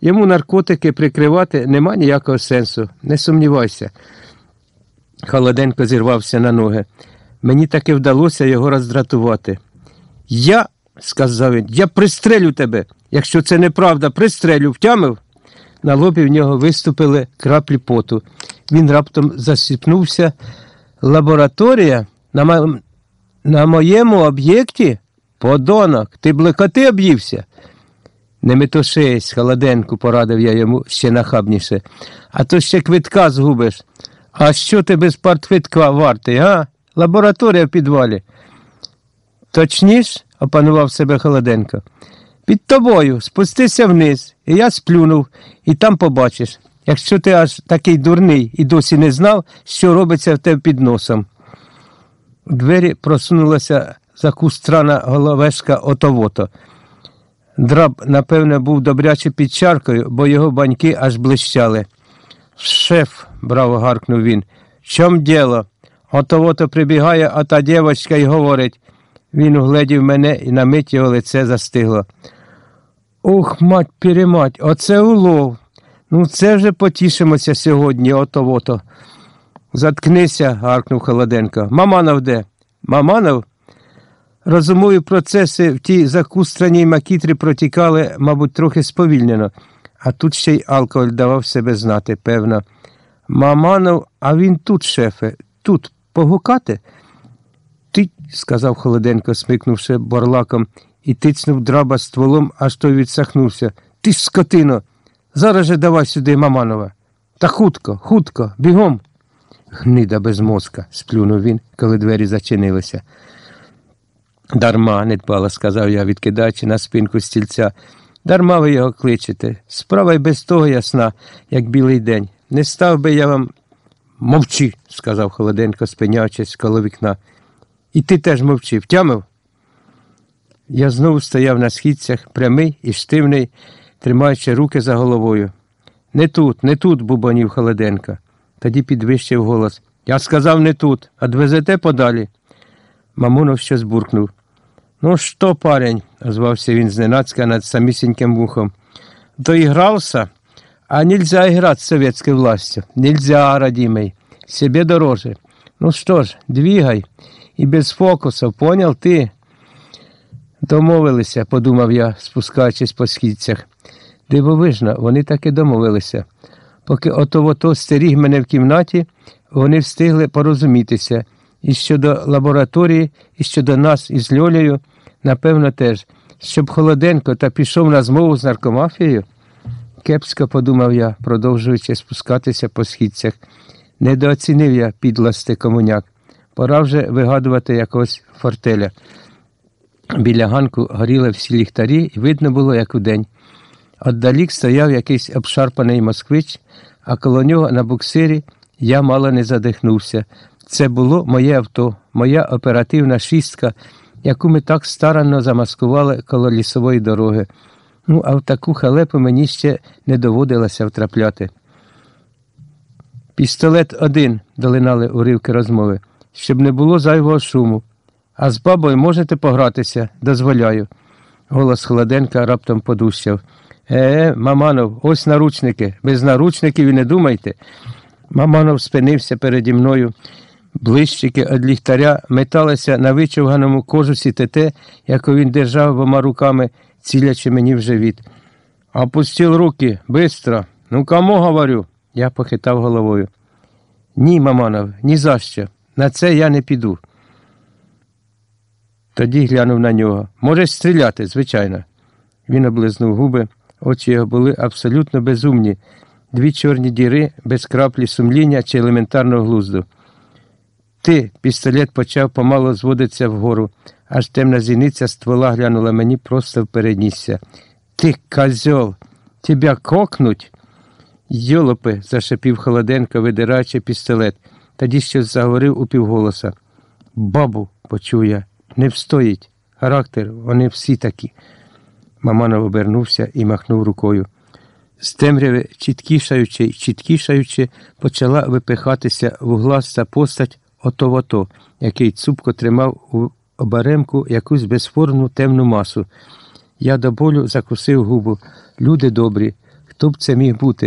Йому наркотики прикривати нема ніякого сенсу, не сумнівайся. Холоденко зірвався на ноги. Мені таки вдалося його роздратувати. Я, сказав він, я пристрелю тебе. Якщо це неправда, пристрелю, втямив? На лобі в нього виступили краплі поту. Він раптом засіпнувся. Лабораторія на, мо- на моєму об'єкті? Подонок, ти блекоти об'ївся? Не метушись, холоденку, порадив я йому ще нахабніше. А то ще квитка згубиш. А що ти без партквитка вартий, а? Лабораторія в підвалі. Точніш, опанував себе Холоденко. Під тобою спустися вниз, і я сплюнув, і там побачиш. Якщо ти аж такий дурний і досі не знав, що робиться в тебе під носом. У двері просунулася закустрана головешка отовото. Драб, напевне, був добряче під чаркою, бо його баньки аж блищали. Шеф, браво гаркнув він. Чом діло? Отовото прибігає, а та дівочка й говорить. Він угледів мене і на мить його лице застигло. Ух, мать перемать, оце улов. Ну, це вже потішимося сьогодні, ото-вото. Заткнися, гаркнув Холоденко. Маманов де? Маманов? Розумові процеси в тій закустраній макітрі протікали, мабуть, трохи сповільнено, а тут ще й алкоголь давав себе знати, певно. Маманов, а він тут, шефе, тут, погукати? Ти, сказав Холоденко, смикнувши борлаком, і тицнув драба стволом, аж той відсахнувся. Ти ж скотино! Зараз же давай сюди Маманова. Та хутко, хутко, бігом. Гнида без мозка, сплюнув він, коли двері зачинилися. Дарма, недбало, сказав я, відкидаючи на спинку стільця. Дарма ви його кличете. Справа й без того ясна, як білий день. Не став би я вам. Мовчи, сказав Холоденко, спиняючись коло вікна. І ти теж мовчи, втямив? Я знову стояв на східцях, прямий і штивний, тримаючи руки за головою. Не тут, не тут, бубонів Холоденко. Тоді підвищив голос. Я сказав не тут, а двезете подалі. Мамонов щось буркнув. Ну що, парень, озвався він зненацька над самісіньким вухом. Доігрався? А нельзя играть с советской властью. Нельзя, родимый. Себе дороже. Ну что ж, двигай. І без фокусу, понял ти? Домовилися, подумав я, спускаючись по східцях. Дивовижно, вони таки домовилися. Поки ото-ото стеріг мене в кімнаті, вони встигли порозумітися. І щодо лабораторії, і щодо нас із Льолею, напевно, теж, щоб Холоденко та пішов на змову з наркомафією. Кепсько подумав я, продовжуючи спускатися по східцях. Недооцінив я підласти комуняк. Пора вже вигадувати якогось фортеля. Біля ганку горіли всі ліхтарі, і видно було, як удень. Отдалік стояв якийсь обшарпаний москвич, а коло нього на буксирі я мало не задихнувся. Це було моє авто, моя оперативна шістка, яку ми так старанно замаскували коло лісової дороги. Ну, а в таку халепу мені ще не доводилося втрапляти. Пістолет один, долинали уривки розмови, щоб не було зайвого шуму. А з бабою можете погратися, дозволяю. Голос Холоденка раптом подущав. Е, Маманов, ось наручники. Без наручників і не думайте. Маманов спинився переді мною. Блищики від ліхтаря металися на вичовганому кожусі ТТ, яку він держав обома руками, цілячи мені в живіт. Опустил руки, быстро. Ну кому говорю? Я похитав головою. Ні, Маманов, ні за що. На це я не піду. Тоді глянув на нього. Можеш стріляти, звичайно. Він облизнув губи, очі його були абсолютно безумні, дві чорні діри без краплі сумління чи елементарного глузду. Ти, пістолет почав помало зводитися вгору, аж темна зіниця ствола глянула мені просто в переднісся. Ти, козьол, тебя кокнуть? Йолопи, зашепів Холоденко, видираючи пістолет. Тоді щось заговорив упівголоса. Бабу, почув не встоїть. Характер, вони всі такі. Маманов обернувся і махнув рукою. З темряви, чіткішаючи й чіткішаючи, почала випихатися вугласта постать ото-вото, який цупко тримав у оберемку якусь безформну темну масу. Я до болю закусив губу. Люди добрі, Хто б це міг бути?